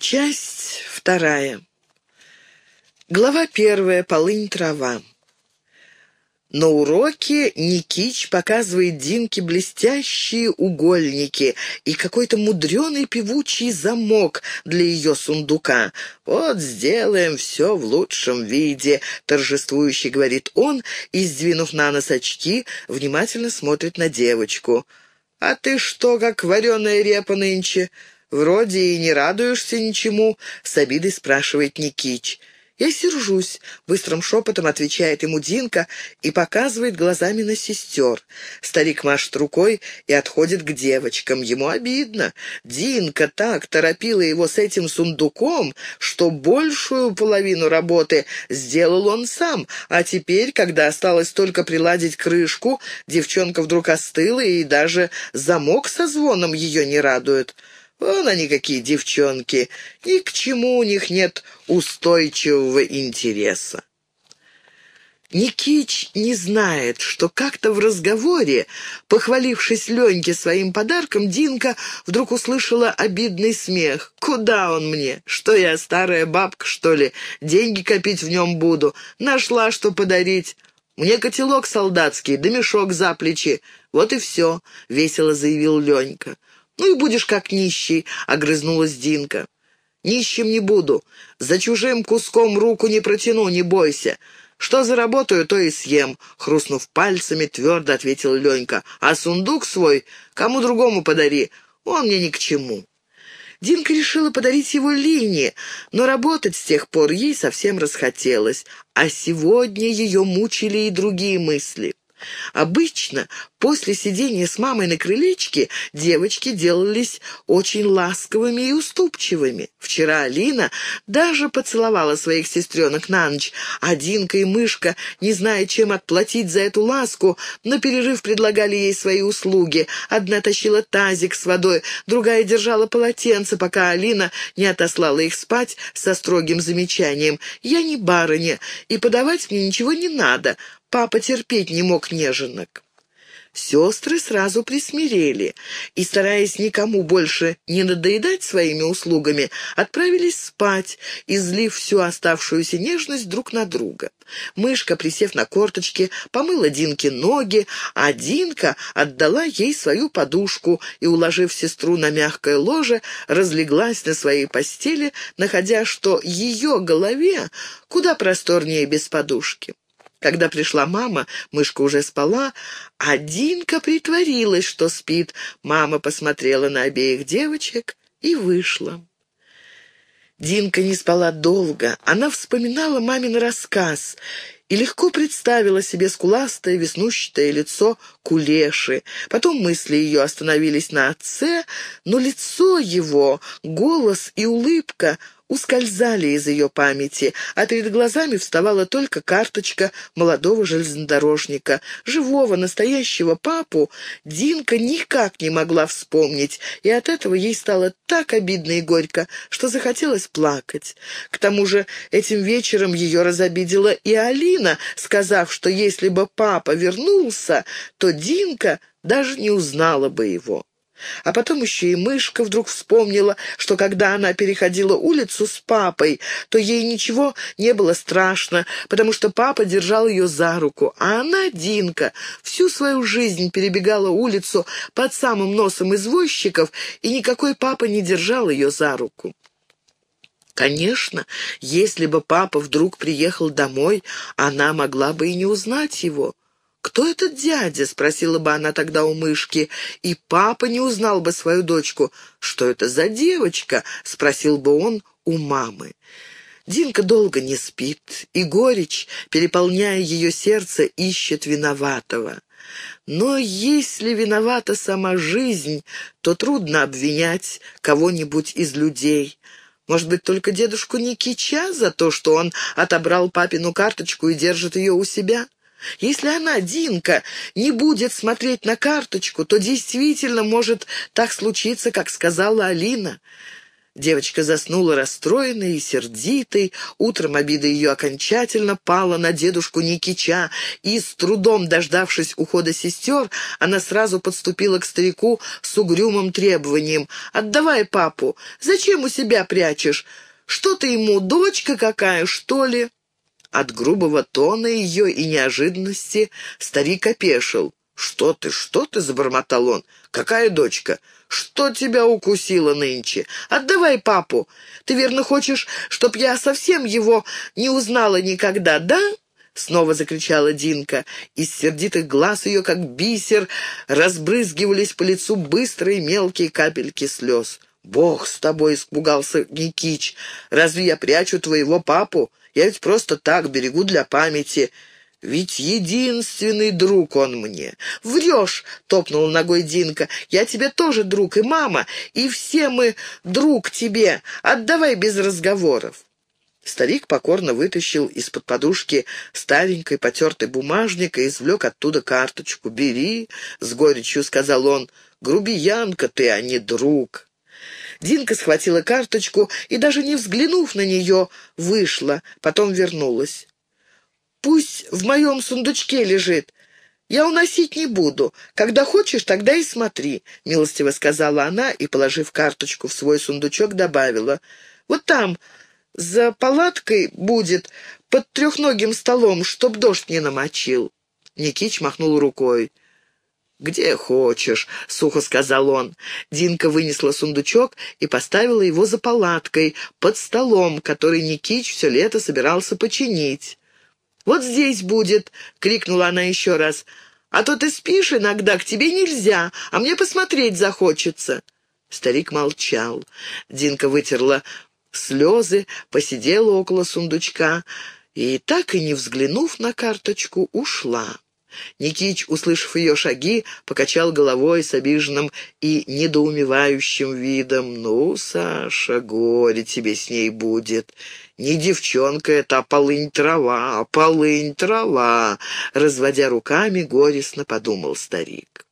Часть вторая. Глава первая. Полынь трава. На уроке Никич показывает Динке блестящие угольники и какой-то мудреный певучий замок для ее сундука. «Вот сделаем все в лучшем виде», — торжествующе говорит он и, сдвинув на нос очки, внимательно смотрит на девочку. «А ты что, как вареная репа нынче? Вроде и не радуешься ничему», — с обидой спрашивает Никич. «Я сержусь», — быстрым шепотом отвечает ему Динка и показывает глазами на сестер. Старик машет рукой и отходит к девочкам. Ему обидно. Динка так торопила его с этим сундуком, что большую половину работы сделал он сам, а теперь, когда осталось только приладить крышку, девчонка вдруг остыла и даже замок со звоном ее не радует. Вон они какие девчонки, ни к чему у них нет устойчивого интереса. Никич не знает, что как-то в разговоре, похвалившись Леньке своим подарком, Динка вдруг услышала обидный смех. «Куда он мне? Что я, старая бабка, что ли? Деньги копить в нем буду. Нашла, что подарить. Мне котелок солдатский, да мешок за плечи. Вот и все», — весело заявил Ленька. «Ну и будешь как нищий», — огрызнулась Динка. «Нищим не буду. За чужим куском руку не протяну, не бойся. Что заработаю, то и съем», — хрустнув пальцами, твердо ответил Ленька. «А сундук свой кому другому подари, он мне ни к чему». Динка решила подарить его Лине, но работать с тех пор ей совсем расхотелось, а сегодня ее мучили и другие мысли. Обычно после сидения с мамой на крылечке девочки делались очень ласковыми и уступчивыми. Вчера Алина даже поцеловала своих сестренок на ночь, а и Мышка, не зная, чем отплатить за эту ласку, на перерыв предлагали ей свои услуги. Одна тащила тазик с водой, другая держала полотенце, пока Алина не отослала их спать со строгим замечанием «Я не барыня, и подавать мне ничего не надо», Папа терпеть не мог неженок. Сестры сразу присмирели и, стараясь никому больше не надоедать своими услугами, отправились спать, излив всю оставшуюся нежность друг на друга. Мышка, присев на корточки, помыла Динке ноги, а Динка отдала ей свою подушку и, уложив сестру на мягкое ложе, разлеглась на своей постели, находя, что ее голове куда просторнее без подушки. Когда пришла мама, мышка уже спала, а Динка притворилась, что спит. Мама посмотрела на обеих девочек и вышла. Динка не спала долго. Она вспоминала мамин рассказ и легко представила себе скуластое веснущатое лицо Кулеши. Потом мысли ее остановились на отце, но лицо его, голос и улыбка — ускользали из ее памяти, а перед глазами вставала только карточка молодого железнодорожника. Живого, настоящего папу Динка никак не могла вспомнить, и от этого ей стало так обидно и горько, что захотелось плакать. К тому же этим вечером ее разобидела и Алина, сказав, что если бы папа вернулся, то Динка даже не узнала бы его. А потом еще и мышка вдруг вспомнила, что когда она переходила улицу с папой, то ей ничего не было страшно, потому что папа держал ее за руку, а она, Динка, всю свою жизнь перебегала улицу под самым носом извозчиков, и никакой папа не держал ее за руку. Конечно, если бы папа вдруг приехал домой, она могла бы и не узнать его. «Кто этот дядя?» — спросила бы она тогда у мышки, и папа не узнал бы свою дочку. «Что это за девочка?» — спросил бы он у мамы. Динка долго не спит, и горечь, переполняя ее сердце, ищет виноватого. Но если виновата сама жизнь, то трудно обвинять кого-нибудь из людей. Может быть, только дедушку Никича за то, что он отобрал папину карточку и держит ее у себя? Если она, Динка, не будет смотреть на карточку, то действительно может так случиться, как сказала Алина. Девочка заснула расстроенной и сердитой. Утром обида ее окончательно пала на дедушку Никича, и, с трудом дождавшись ухода сестер, она сразу подступила к старику с угрюмым требованием. «Отдавай папу! Зачем у себя прячешь? Что ты ему, дочка какая, что ли?» От грубого тона ее и неожиданности старик опешил. «Что ты, что ты?» — забормотал он. «Какая дочка? Что тебя укусило нынче? Отдавай папу. Ты верно хочешь, чтоб я совсем его не узнала никогда, да?» Снова закричала Динка. Из сердитых глаз ее, как бисер, разбрызгивались по лицу быстрые мелкие капельки слез. «Бог с тобой!» — испугался Никич. «Разве я прячу твоего папу? Я ведь просто так берегу для памяти. Ведь единственный друг он мне. Врешь, топнула ногой Динка. Я тебе тоже друг, и мама, и все мы друг тебе. Отдавай без разговоров. Старик покорно вытащил из-под подушки старенькой потертой бумажник и извлек оттуда карточку. «Бери», — с горечью сказал он, — «грубиянка ты, а не друг». Динка схватила карточку и, даже не взглянув на нее, вышла, потом вернулась. Пусть в моем сундучке лежит. Я уносить не буду. Когда хочешь, тогда и смотри», — милостиво сказала она и, положив карточку в свой сундучок, добавила. «Вот там, за палаткой будет, под трехногим столом, чтоб дождь не намочил». Никич махнул рукой. «Где хочешь», — сухо сказал он. Динка вынесла сундучок и поставила его за палаткой, под столом, который Никич все лето собирался починить. «Вот здесь будет!» — крикнула она еще раз. «А то ты спишь иногда, к тебе нельзя, а мне посмотреть захочется». Старик молчал. Динка вытерла слезы, посидела около сундучка и, так и не взглянув на карточку, ушла. Никич, услышав ее шаги, покачал головой с обиженным и недоумевающим видом. «Ну, Саша, горе тебе с ней будет. Не девчонка это, а полынь-трава, а полынь-трава!» Разводя руками, горестно подумал старик.